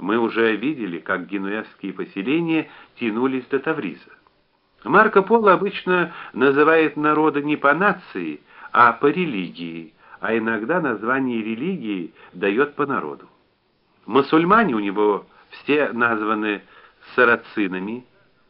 Мы уже видели, как генуэзские поселения тянулись до Тавриза. Марко Поло обычно называет народы не по нации, а по религии, а иногда название религии дает по народу. Мусульмане у него все названы сарацинами.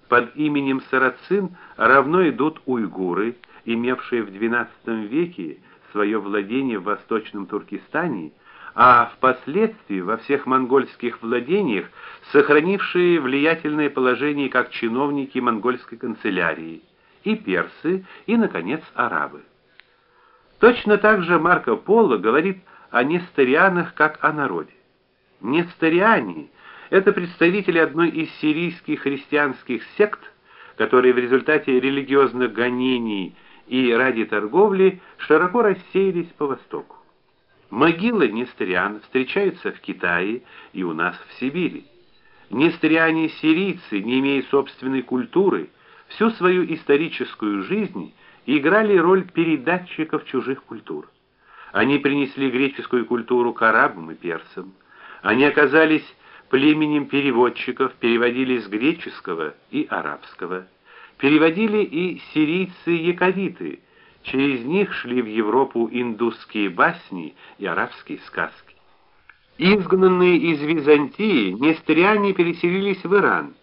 Под именем сарацин равно идут уйгуры, имевшие в XII веке свое владение в Восточном Туркестане, а впоследствии во всех монгольских владениях сохранившие влиятельное положение как чиновники монгольской канцелярии, и персы, и наконец арабы. Точно так же Марко Поло говорит о несторианах как о народе. Несториане это представители одной из сирийских христианских сект, которые в результате религиозных гонений и ради торговли широко рассеялись по востоку. Могилы несториан встречаются в Китае и у нас в Сибири. Несториане-сирийцы, не имея собственной культуры, всю свою историческую жизнь играли роль передатчиков чужих культур. Они принесли греческую культуру к арабам и персам. Они оказались племенем переводчиков, переводили с греческого и арабского. Переводили и сирийцы-яковиты. Через них шли в Европу индусские басни и арабские сказки. Изгнанные из Византии, нестериане переселились в Иран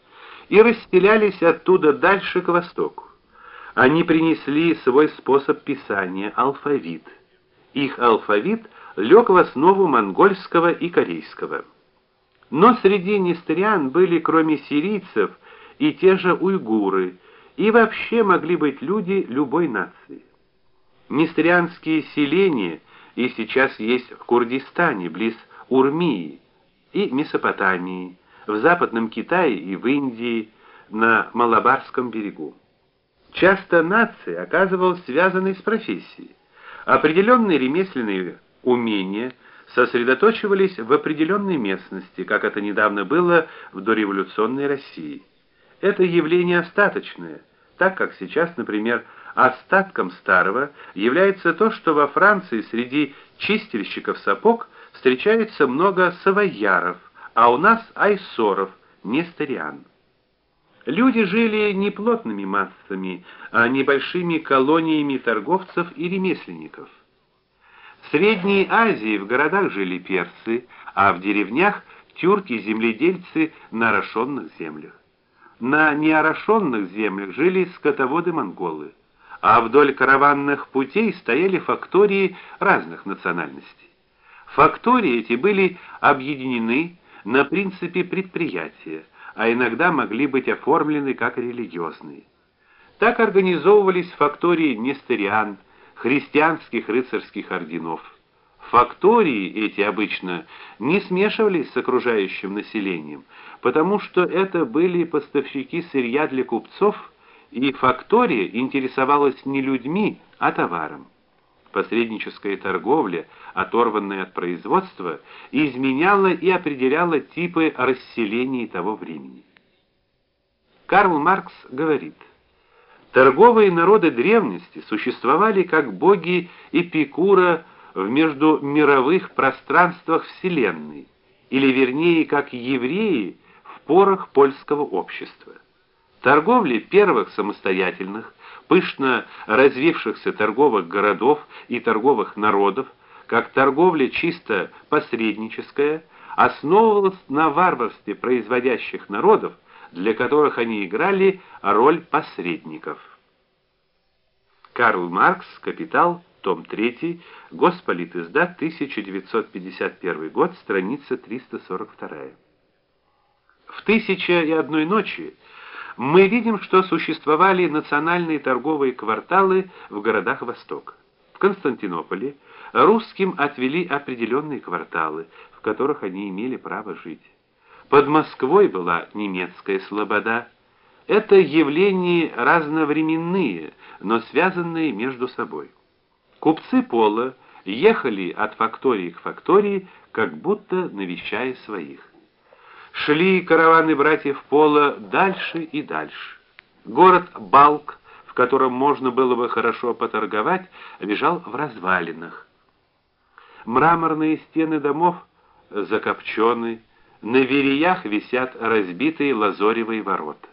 и расселялись оттуда дальше к востоку. Они принесли свой способ писания алфавит. Их алфавит лег в основу монгольского и корейского. Но среди нестериан были кроме сирийцев и те же уйгуры, и вообще могли быть люди любой нации. Нестерианские селения и сейчас есть в Курдистане, близ Урмии, и Месопотамии, в Западном Китае и в Индии, на Малабарском берегу. Часто нация оказывалась связанной с профессией. Определенные ремесленные умения – сосредотачивались в определенной местности, как это недавно было в дореволюционной России. Это явление остаточное, так как сейчас, например, остатком старого является то, что во Франции среди чистильщиков сапог встречается много савойяров, а у нас айсоров, несториан. Люди жили не плотными массами, а небольшими колониями торговцев и ремесленников. В Средней Азии в городах жили персы, а в деревнях тюрки-земледельцы на орошенных землях. На неорошенных землях жили скотоводы-монголы, а вдоль караванных путей стояли фактории разных национальностей. Фактории эти были объединены на принципе предприятия, а иногда могли быть оформлены как религиозные. Так организовывались фактории несториан, христианских рыцарских орденов. Фактории эти обычно не смешивались с окружающим населением, потому что это были поставщики сырья для купцов, и фактория интересовалась не людьми, а товаром. Посредническая торговля, оторванная от производства, изменяла и определяла типы расселений того времени. Карл Маркс говорит: Торговые народы древности существовали как боги Эпикура в междумировых пространствах вселенной, или вернее, как евреи в порах польского общества. Торговля первых самостоятельных, пышно развившихся торговых городов и торговых народов, как торговля чисто посредническая, основывалась на варварстве производящих народов, для которых они играли роль посредников. Карл Маркс, Капитал, том 3, Госполитиздат, 1951 год, страница 342. В «Тысяча и одной ночи» мы видим, что существовали национальные торговые кварталы в городах Востока. В Константинополе русским отвели определенные кварталы, в которых они имели право жить. Под Москвой была немецкая слобода. Это явления разновременные, но связанные между собой. Купцы Пола ехали от фактории к фактории, как будто навещая своих. Шли караваны братьев Пола дальше и дальше. Город Балк, в котором можно было бы хорошо поторговать, лежал в развалинах. Мраморные стены домов закопчены, На вереях висят разбитые лазоревые ворота.